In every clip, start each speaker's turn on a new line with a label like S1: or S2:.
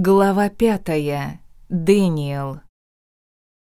S1: Глава пятая. Дэниел.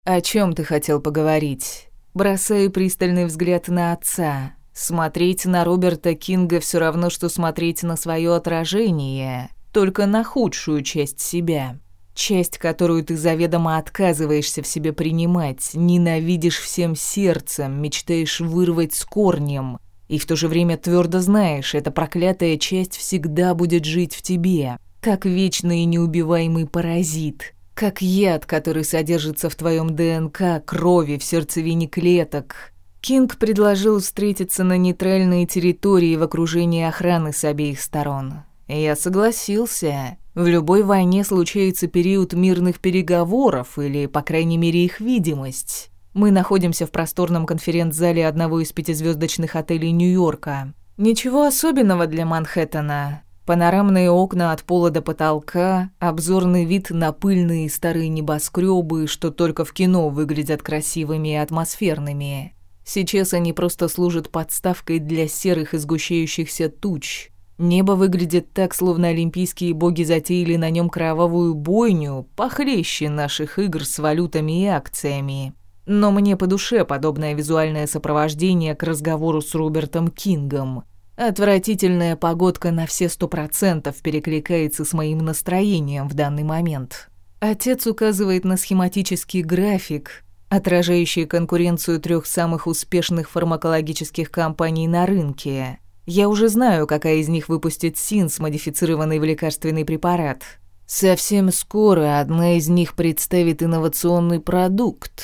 S1: «О чем ты хотел поговорить?» Бросаю пристальный взгляд на отца. Смотреть на Роберта Кинга все равно, что смотреть на свое отражение, только на худшую часть себя. Часть, которую ты заведомо отказываешься в себе принимать, ненавидишь всем сердцем, мечтаешь вырвать с корнем. И в то же время твердо знаешь, эта проклятая часть всегда будет жить в тебе как вечный и неубиваемый паразит, как яд, который содержится в твоем ДНК, крови, в сердцевине клеток. Кинг предложил встретиться на нейтральной территории в окружении охраны с обеих сторон. Я согласился. В любой войне случается период мирных переговоров или, по крайней мере, их видимость. Мы находимся в просторном конференц-зале одного из пятизвездочных отелей Нью-Йорка. Ничего особенного для Манхэттена. Панорамные окна от пола до потолка, обзорный вид на пыльные старые небоскребы, что только в кино выглядят красивыми и атмосферными. Сейчас они просто служат подставкой для серых изгущающихся туч. Небо выглядит так, словно олимпийские боги затеяли на нем кровавую бойню, похлеще наших игр с валютами и акциями. Но мне по душе подобное визуальное сопровождение к разговору с Робертом Кингом. Отвратительная погодка на все сто процентов перекликается с моим настроением в данный момент. Отец указывает на схематический график, отражающий конкуренцию трех самых успешных фармакологических компаний на рынке. Я уже знаю, какая из них выпустит СИНС, модифицированный в лекарственный препарат. Совсем скоро одна из них представит инновационный продукт.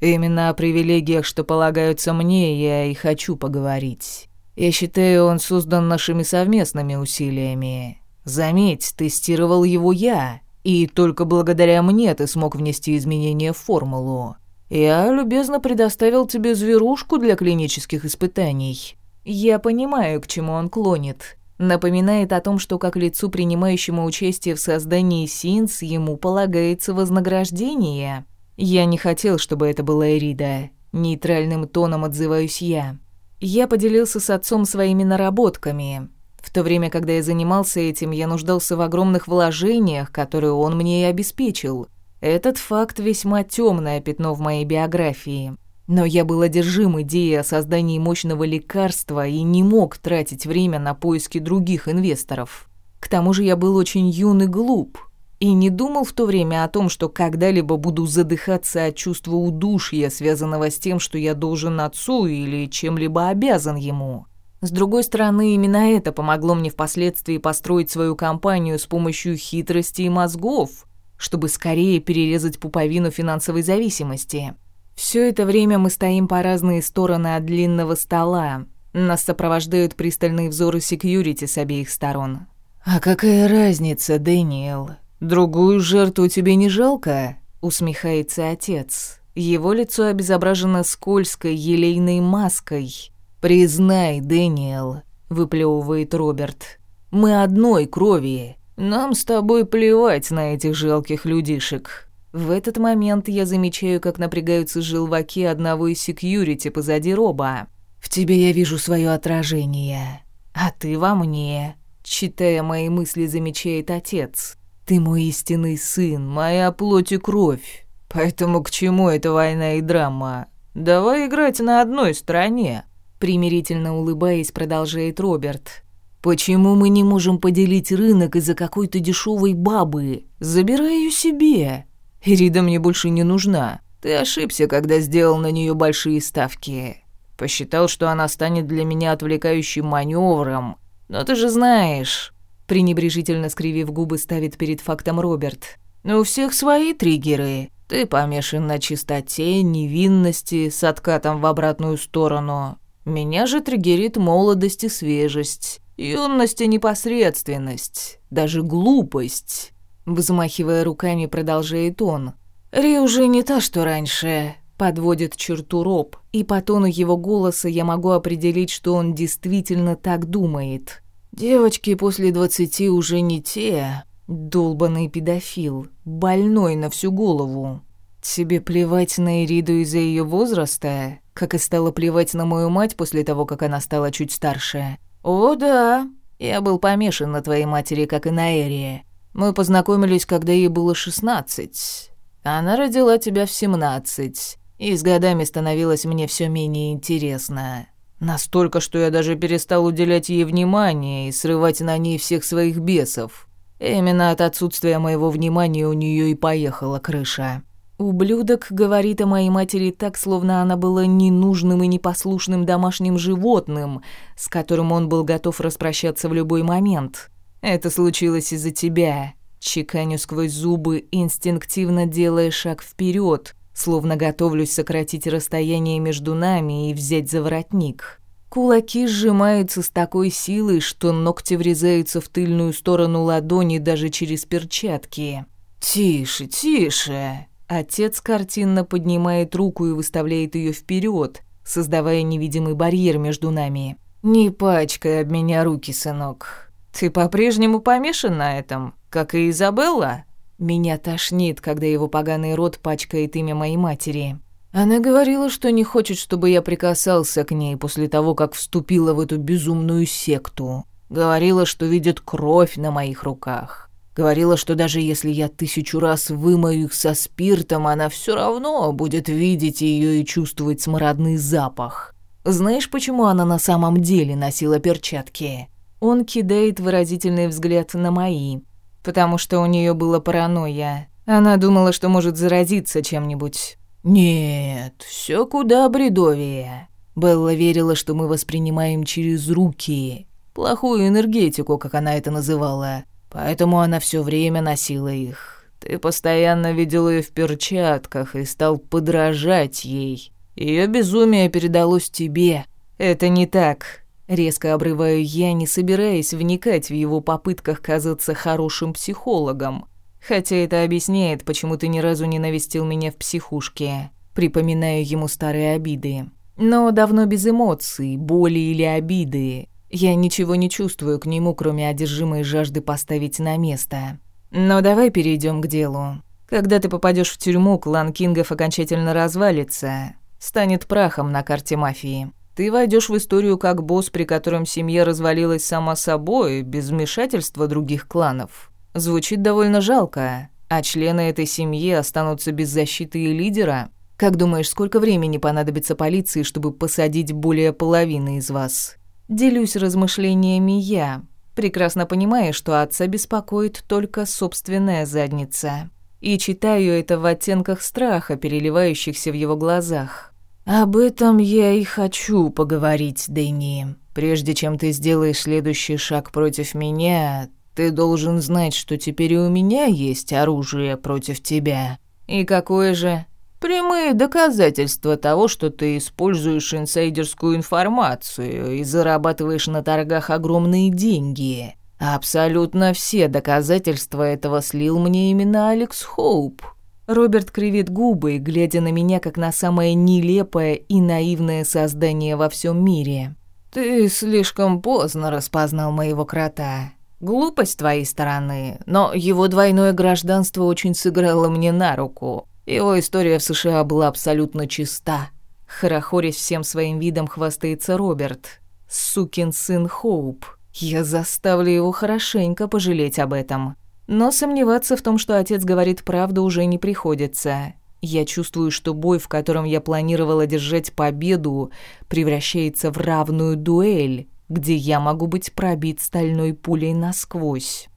S1: Именно о привилегиях, что полагаются мне, я и хочу поговорить. Я считаю, он создан нашими совместными усилиями. Заметь, тестировал его я, и только благодаря мне ты смог внести изменения в формулу. Я любезно предоставил тебе зверушку для клинических испытаний. Я понимаю, к чему он клонит. Напоминает о том, что как лицу, принимающему участие в создании Синс, ему полагается вознаграждение. Я не хотел, чтобы это была Эрида. Нейтральным тоном отзываюсь я. Я поделился с отцом своими наработками. В то время, когда я занимался этим, я нуждался в огромных вложениях, которые он мне и обеспечил. Этот факт весьма темное пятно в моей биографии. Но я был одержим идеей о создании мощного лекарства и не мог тратить время на поиски других инвесторов. К тому же я был очень юный и глуп и не думал в то время о том, что когда-либо буду задыхаться от чувства удушья, связанного с тем, что я должен отцу или чем-либо обязан ему. С другой стороны, именно это помогло мне впоследствии построить свою компанию с помощью хитрости и мозгов, чтобы скорее перерезать пуповину финансовой зависимости. Все это время мы стоим по разные стороны от длинного стола. Нас сопровождают пристальные взоры секьюрити с обеих сторон. «А какая разница, Дэниел?» Другую жертву тебе не жалко, усмехается отец. Его лицо обезображено скользкой елейной маской. Признай, Дэниел, выплевывает Роберт. Мы одной крови. Нам с тобой плевать на этих жалких людишек. В этот момент я замечаю, как напрягаются желваки одного из секьюрити позади Роба. В тебе я вижу свое отражение, а ты во мне, читая мои мысли, замечает отец. Ты мой истинный сын, моя плоть и кровь. Поэтому к чему эта война и драма? Давай играть на одной стороне. Примирительно улыбаясь, продолжает Роберт. Почему мы не можем поделить рынок из-за какой-то дешевой бабы? Забирай ее себе. Рида мне больше не нужна. Ты ошибся, когда сделал на нее большие ставки. Посчитал, что она станет для меня отвлекающим маневром. Но ты же знаешь, пренебрежительно скривив губы, ставит перед фактом Роберт. «Но у всех свои триггеры. Ты помешан на чистоте, невинности, с откатом в обратную сторону. Меня же триггерит молодость и свежесть, юность и непосредственность, даже глупость». Взмахивая руками, продолжает он. «Ри уже не та, что раньше», — подводит черту Роб. И по тону его голоса я могу определить, что он действительно так думает. Девочки после 20 уже не те. Долбанный педофил, больной на всю голову. Тебе плевать на Ириду из-за ее возраста, как и стало плевать на мою мать после того, как она стала чуть старше. О да, я был помешан на твоей матери, как и на Эрии. Мы познакомились, когда ей было 16. Она родила тебя в 17, и с годами становилось мне все менее интересно. Настолько, что я даже перестал уделять ей внимание и срывать на ней всех своих бесов. Именно от отсутствия моего внимания у нее и поехала крыша. Ублюдок говорит о моей матери так, словно она была ненужным и непослушным домашним животным, с которым он был готов распрощаться в любой момент. Это случилось из-за тебя. Чеканю сквозь зубы, инстинктивно делая шаг вперед, словно готовлюсь сократить расстояние между нами и взять за воротник. Кулаки сжимаются с такой силой, что ногти врезаются в тыльную сторону ладони даже через перчатки. «Тише, тише!» Отец картинно поднимает руку и выставляет ее вперед, создавая невидимый барьер между нами. «Не пачкай об меня руки, сынок. Ты по-прежнему помешан на этом, как и Изабелла?» Меня тошнит, когда его поганый рот пачкает имя моей матери. Она говорила, что не хочет, чтобы я прикасался к ней после того, как вступила в эту безумную секту. Говорила, что видит кровь на моих руках. Говорила, что даже если я тысячу раз вымою их со спиртом, она все равно будет видеть ее и чувствовать смородный запах. Знаешь, почему она на самом деле носила перчатки? Он кидает выразительный взгляд на мои потому что у нее было паранойя. Она думала, что может заразиться чем-нибудь. «Нет, все куда бредовее». Белла верила, что мы воспринимаем через руки. Плохую энергетику, как она это называла. Поэтому она все время носила их. Ты постоянно видел ее в перчатках и стал подражать ей. Ее безумие передалось тебе. Это не так. Резко обрываю я, не собираясь вникать в его попытках казаться хорошим психологом. Хотя это объясняет, почему ты ни разу не навестил меня в психушке. Припоминаю ему старые обиды. Но давно без эмоций, боли или обиды. Я ничего не чувствую к нему, кроме одержимой жажды поставить на место. Но давай перейдем к делу. Когда ты попадешь в тюрьму, клан Кингов окончательно развалится, станет прахом на карте мафии. Ты войдешь в историю как босс, при котором семья развалилась сама собой, без вмешательства других кланов. Звучит довольно жалко, а члены этой семьи останутся без защиты и лидера. Как думаешь, сколько времени понадобится полиции, чтобы посадить более половины из вас? Делюсь размышлениями я, прекрасно понимая, что отца беспокоит только собственная задница. И читаю это в оттенках страха, переливающихся в его глазах. Об этом я и хочу поговорить, Дэнни. Прежде чем ты сделаешь следующий шаг против меня, ты должен знать, что теперь и у меня есть оружие против тебя. И какое же? Прямые доказательства того, что ты используешь инсайдерскую информацию и зарабатываешь на торгах огромные деньги. Абсолютно все доказательства этого слил мне именно Алекс Хоуп. Роберт кривит губы, глядя на меня как на самое нелепое и наивное создание во всем мире. «Ты слишком поздно распознал моего крота. Глупость твоей стороны, но его двойное гражданство очень сыграло мне на руку. Его история в США была абсолютно чиста». Хорохорясь всем своим видом, хвастается Роберт. «Сукин сын Хоуп. Я заставлю его хорошенько пожалеть об этом». Но сомневаться в том, что отец говорит правду, уже не приходится. Я чувствую, что бой, в котором я планировала держать победу, превращается в равную дуэль, где я могу быть пробит стальной пулей насквозь.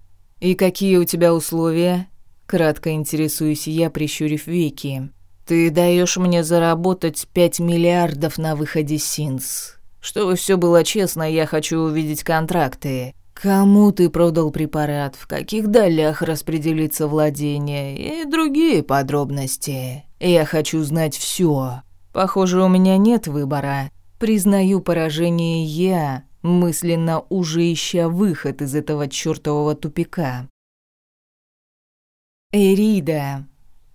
S1: «И какие у тебя условия?» Кратко интересуюсь я, прищурив веки. «Ты даешь мне заработать 5 миллиардов на выходе Синс. Чтобы все было честно, я хочу увидеть контракты. Кому ты продал препарат, в каких долях распределится владение и другие подробности. Я хочу знать все. Похоже, у меня нет выбора. Признаю поражение я, мысленно уже ища выход из этого чёртового тупика. Эрида.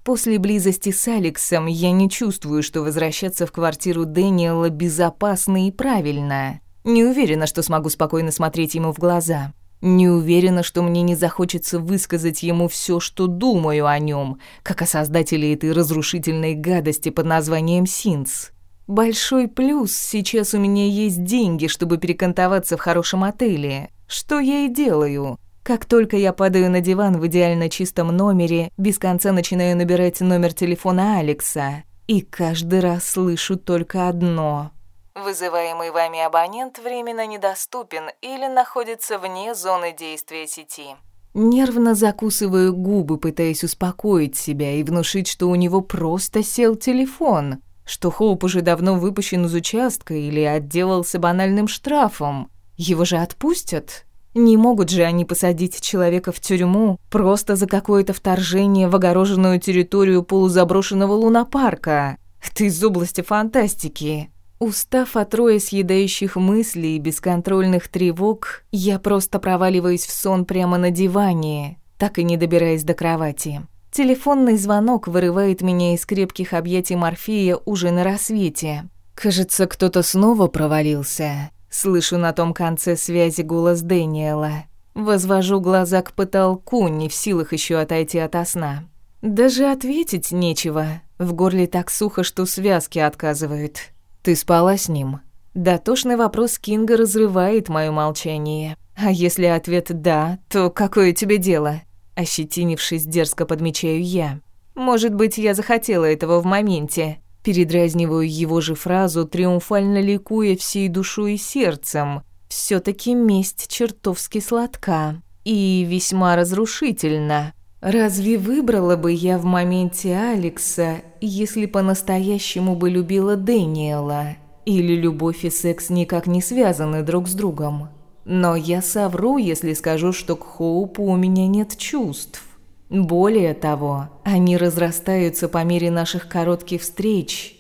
S1: После близости с Алексом я не чувствую, что возвращаться в квартиру Дэниела безопасно и правильно. Не уверена, что смогу спокойно смотреть ему в глаза. Не уверена, что мне не захочется высказать ему все, что думаю о нем, как о создателе этой разрушительной гадости под названием Синц. Большой плюс, сейчас у меня есть деньги, чтобы перекантоваться в хорошем отеле. Что я и делаю. Как только я падаю на диван в идеально чистом номере, без конца начинаю набирать номер телефона Алекса. И каждый раз слышу только одно Вызываемый вами абонент временно недоступен или находится вне зоны действия сети. Нервно закусываю губы, пытаясь успокоить себя и внушить, что у него просто сел телефон, что Хоуп уже давно выпущен из участка или отделался банальным штрафом. Его же отпустят. Не могут же они посадить человека в тюрьму просто за какое-то вторжение в огороженную территорию полузаброшенного лунопарка. Ты из области фантастики. Устав от роя съедающих мыслей и бесконтрольных тревог, я просто проваливаюсь в сон прямо на диване, так и не добираясь до кровати. Телефонный звонок вырывает меня из крепких объятий Морфея уже на рассвете. Кажется, кто-то снова провалился. Слышу на том конце связи голос Дэниела. Возвожу глаза к потолку, не в силах еще отойти от сна. Даже ответить нечего. В горле так сухо, что связки отказывают. Ты спала с ним? Дотошный вопрос Кинга разрывает мое молчание. А если ответ «да», то какое тебе дело? Ощетинившись, дерзко подмечаю я. Может быть, я захотела этого в моменте. Передразниваю его же фразу, триумфально ликуя всей душой и сердцем. все таки месть чертовски сладка и весьма разрушительна. Разве выбрала бы я в моменте Алекса, если по-настоящему бы любила Дэниела? Или любовь и секс никак не связаны друг с другом? Но я совру, если скажу, что к Хоупу у меня нет чувств. Более того, они разрастаются по мере наших коротких встреч,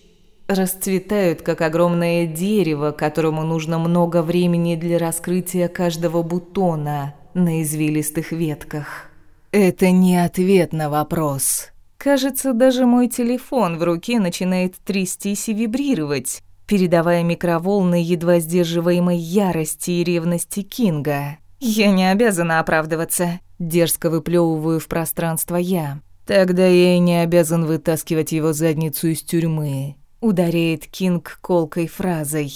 S1: расцветают как огромное дерево, которому нужно много времени для раскрытия каждого бутона на извилистых ветках. Это не ответ на вопрос. Кажется, даже мой телефон в руке начинает трястись и вибрировать, передавая микроволны едва сдерживаемой ярости и ревности Кинга. «Я не обязана оправдываться», — дерзко выплёвываю в пространство я. «Тогда я и не обязан вытаскивать его задницу из тюрьмы», — ударяет Кинг колкой фразой.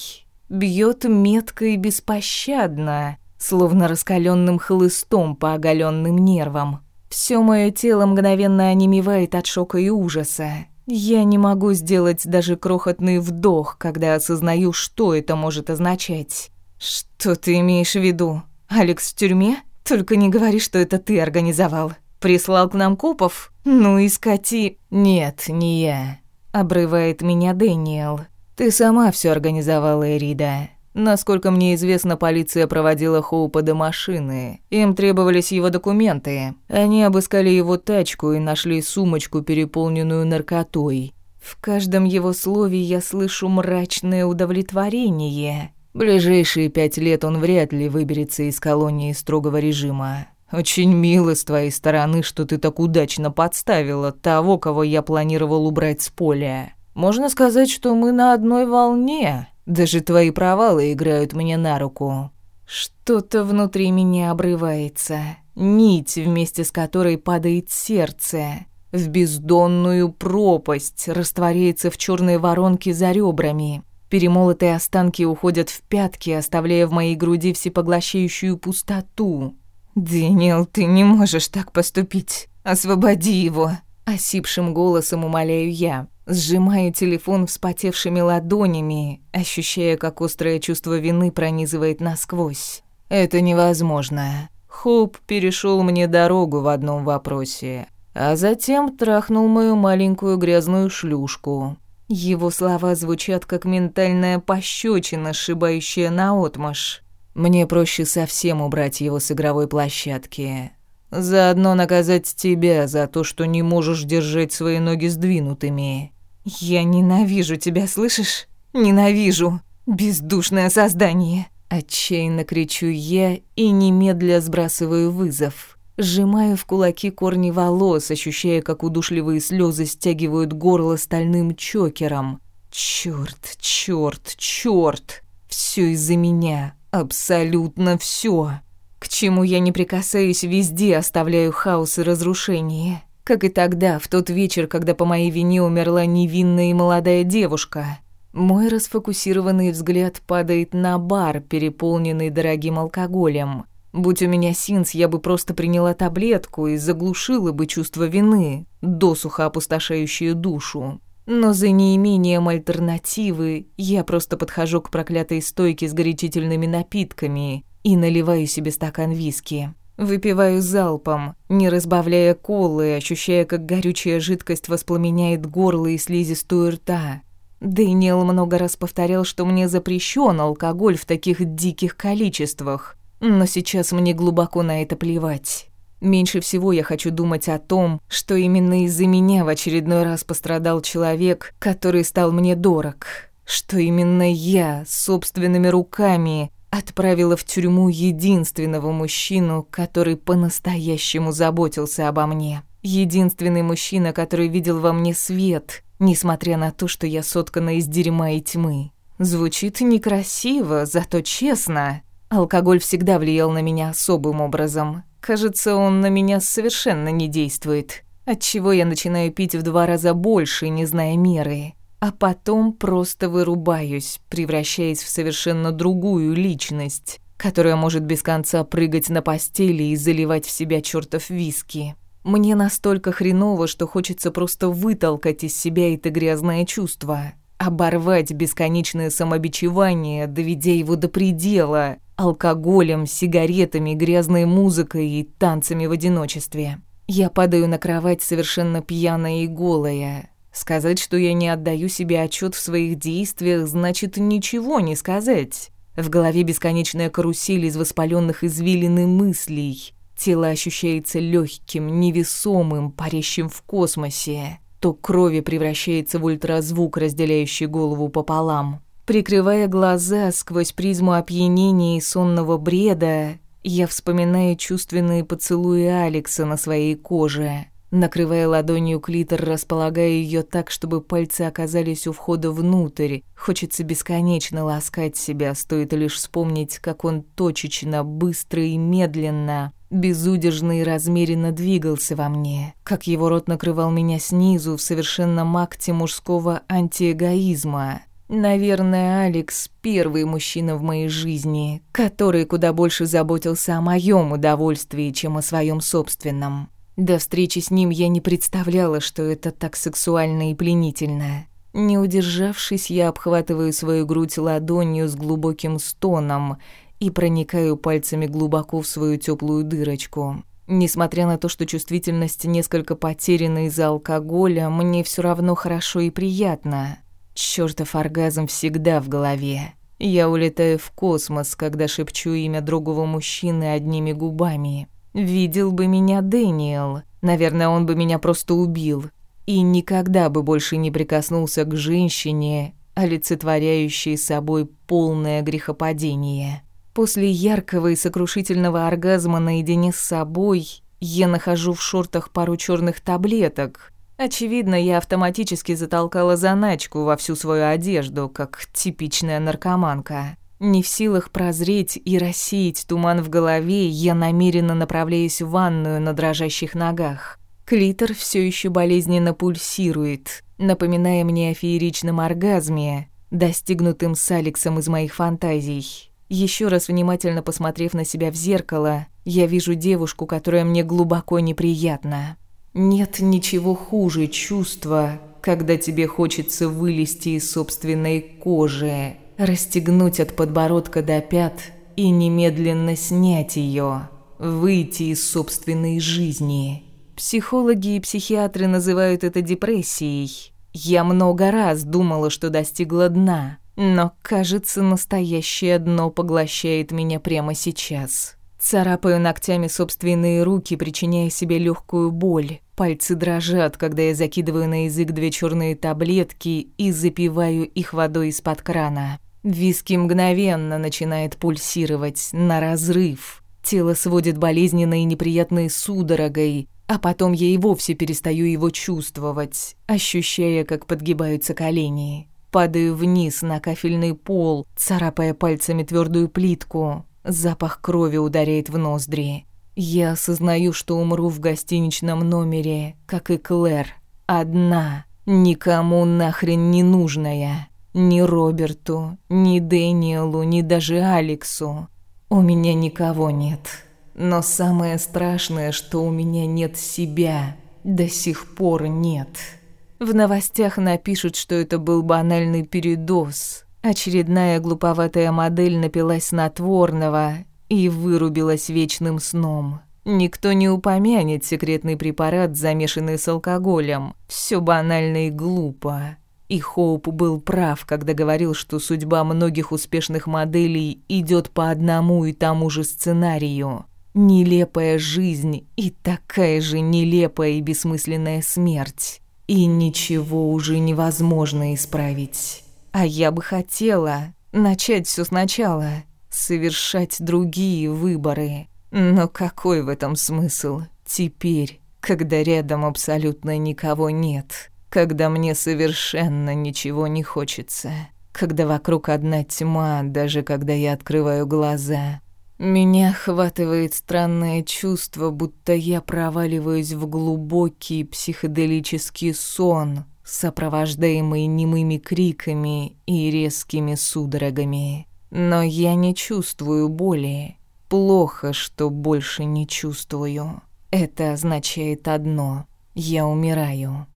S1: «Бьет метко и беспощадно, словно раскаленным хлыстом по оголенным нервам. Все мое тело мгновенно онемевает от шока и ужаса. Я не могу сделать даже крохотный вдох, когда осознаю, что это может означать. Что ты имеешь в виду? Алекс в тюрьме? Только не говори, что это ты организовал. Прислал к нам копов? Ну и скоти... Нет, не я. Обрывает меня Дэниел. Ты сама все организовала, Эрида. Насколько мне известно, полиция проводила Хоупа до машины. Им требовались его документы. Они обыскали его тачку и нашли сумочку, переполненную наркотой. В каждом его слове я слышу мрачное удовлетворение. Ближайшие пять лет он вряд ли выберется из колонии строгого режима. Очень мило с твоей стороны, что ты так удачно подставила того, кого я планировал убрать с поля. Можно сказать, что мы на одной волне. Даже твои провалы играют мне на руку. Что-то внутри меня обрывается. Нить, вместе с которой падает сердце. В бездонную пропасть растворяется в черной воронке за ребрами. Перемолотые останки уходят в пятки, оставляя в моей груди всепоглощающую пустоту. «Дэниел, ты не можешь так поступить. Освободи его!» — осипшим голосом умоляю я. Сжимая телефон вспотевшими ладонями, ощущая, как острое чувство вины пронизывает насквозь. «Это невозможно. Хоп перешел мне дорогу в одном вопросе, а затем трахнул мою маленькую грязную шлюшку. Его слова звучат как ментальная пощечина, сшибающая наотмашь. Мне проще совсем убрать его с игровой площадки. Заодно наказать тебя за то, что не можешь держать свои ноги сдвинутыми. Я ненавижу тебя, слышишь? Ненавижу. Бездушное создание. Отчаянно кричу я и немедля сбрасываю вызов. Сжимаю в кулаки корни волос, ощущая, как удушливые слезы стягивают горло стальным чокером. Черт, черт, черт! Все из-за меня. Абсолютно все. К чему я не прикасаюсь, везде оставляю хаос и разрушение. Как и тогда, в тот вечер, когда по моей вине умерла невинная и молодая девушка. Мой расфокусированный взгляд падает на бар, переполненный дорогим алкоголем. Будь у меня синс, я бы просто приняла таблетку и заглушила бы чувство вины, досуха опустошающую душу. Но за неимением альтернативы я просто подхожу к проклятой стойке с горячительными напитками и наливаю себе стакан виски. Выпиваю залпом, не разбавляя колы, ощущая, как горючая жидкость воспламеняет горло и слизистую рта. Дэниел много раз повторял, что мне запрещен алкоголь в таких диких количествах, но сейчас мне глубоко на это плевать. Меньше всего я хочу думать о том, что именно из-за меня в очередной раз пострадал человек, который стал мне дорог. Что именно я собственными руками отправила в тюрьму единственного мужчину, который по-настоящему заботился обо мне. Единственный мужчина, который видел во мне свет, несмотря на то, что я соткана из дерьма и тьмы. Звучит некрасиво, зато честно. Алкоголь всегда влиял на меня особым образом. Кажется, он на меня совершенно не действует. Отчего я начинаю пить в два раза больше, не зная меры а потом просто вырубаюсь, превращаясь в совершенно другую личность, которая может без конца прыгать на постели и заливать в себя чертов виски. Мне настолько хреново, что хочется просто вытолкать из себя это грязное чувство, оборвать бесконечное самобичевание, доведя его до предела, алкоголем, сигаретами, грязной музыкой и танцами в одиночестве. Я падаю на кровать совершенно пьяная и голая, Сказать, что я не отдаю себе отчет в своих действиях, значит ничего не сказать. В голове бесконечная карусель из воспаленных извилины мыслей. Тело ощущается легким, невесомым, парящим в космосе. То крови превращается в ультразвук, разделяющий голову пополам. Прикрывая глаза сквозь призму опьянения и сонного бреда, я вспоминаю чувственные поцелуи Алекса на своей коже, Накрывая ладонью клитор, располагая ее так, чтобы пальцы оказались у входа внутрь. Хочется бесконечно ласкать себя, стоит лишь вспомнить, как он точечно, быстро и медленно, безудержно и размеренно двигался во мне, как его рот накрывал меня снизу в совершенном акте мужского антиэгоизма. Наверное, Алекс — первый мужчина в моей жизни, который куда больше заботился о моем удовольствии, чем о своем собственном. До встречи с ним я не представляла, что это так сексуально и пленительно. Не удержавшись, я обхватываю свою грудь ладонью с глубоким стоном и проникаю пальцами глубоко в свою теплую дырочку. Несмотря на то, что чувствительность несколько потеряна из-за алкоголя, мне все равно хорошо и приятно. Чёртов оргазм всегда в голове. Я улетаю в космос, когда шепчу имя другого мужчины одними губами. Видел бы меня Дэниел. Наверное, он бы меня просто убил. И никогда бы больше не прикоснулся к женщине, олицетворяющей собой полное грехопадение. После яркого и сокрушительного оргазма наедине с собой я нахожу в шортах пару черных таблеток. Очевидно, я автоматически затолкала заначку во всю свою одежду, как типичная наркоманка. Не в силах прозреть и росить туман в голове, я намеренно направляюсь в ванную на дрожащих ногах. Клитор все еще болезненно пульсирует, напоминая мне о фееричном оргазме, достигнутым с Алексом из моих фантазий. Еще раз внимательно посмотрев на себя в зеркало, я вижу девушку, которая мне глубоко неприятна. Нет ничего хуже чувства, когда тебе хочется вылезти из собственной кожи, расстегнуть от подбородка до пят и немедленно снять ее, выйти из собственной жизни. Психологи и психиатры называют это депрессией. Я много раз думала, что достигла дна, но, кажется, настоящее дно поглощает меня прямо сейчас. Царапаю ногтями собственные руки, причиняя себе легкую боль. Пальцы дрожат, когда я закидываю на язык две черные таблетки и запиваю их водой из-под крана. Виски мгновенно начинает пульсировать на разрыв. Тело сводит болезненной неприятной судорогой, а потом я и вовсе перестаю его чувствовать, ощущая, как подгибаются колени. Падаю вниз на кафельный пол, царапая пальцами твердую плитку. Запах крови ударяет в ноздри. Я осознаю, что умру в гостиничном номере, как и Клэр. Одна, никому нахрен не нужная. Ни Роберту, ни Дэниелу, ни даже Алексу. У меня никого нет. Но самое страшное, что у меня нет себя. До сих пор нет. В новостях напишут, что это был банальный передоз. Очередная глуповатая модель напилась снотворного и вырубилась вечным сном. Никто не упомянет секретный препарат, замешанный с алкоголем. Все банально и глупо. И Хоуп был прав, когда говорил, что судьба многих успешных моделей идет по одному и тому же сценарию. Нелепая жизнь и такая же нелепая и бессмысленная смерть. И ничего уже невозможно исправить. А я бы хотела начать все сначала, совершать другие выборы. Но какой в этом смысл теперь, когда рядом абсолютно никого нет? когда мне совершенно ничего не хочется, когда вокруг одна тьма, даже когда я открываю глаза. Меня охватывает странное чувство, будто я проваливаюсь в глубокий психоделический сон, сопровождаемый немыми криками и резкими судорогами. Но я не чувствую боли. Плохо, что больше не чувствую. Это означает одно — я умираю.